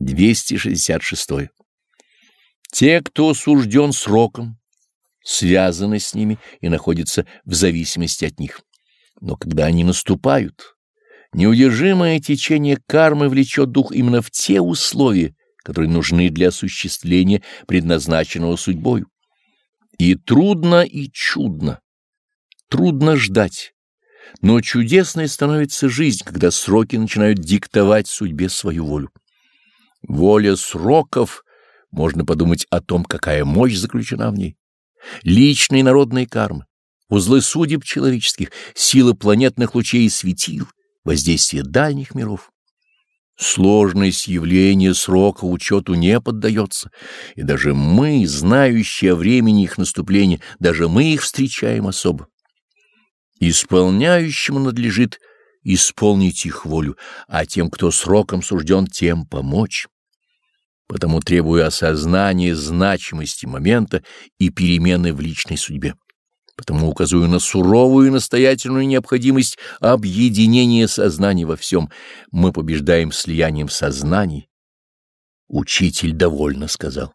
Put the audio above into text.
266. Те, кто сужден сроком, связаны с ними и находятся в зависимости от них. Но когда они наступают, неудержимое течение кармы влечет дух именно в те условия, которые нужны для осуществления предназначенного судьбою. И трудно, и чудно. Трудно ждать. Но чудесной становится жизнь, когда сроки начинают диктовать судьбе свою волю. Воля сроков, можно подумать о том, какая мощь заключена в ней. Личные народные кармы, узлы судеб человеческих, сила планетных лучей и светил, воздействие дальних миров. Сложность явления срока учету не поддается, и даже мы, знающие о времени их наступления, даже мы их встречаем особо. Исполняющему надлежит исполнить их волю, а тем, кто сроком сужден, тем помочь. Потому требую осознания значимости момента и перемены в личной судьбе. Потому указываю на суровую и настоятельную необходимость объединения сознаний во всем. Мы побеждаем слиянием сознаний. Учитель довольно сказал.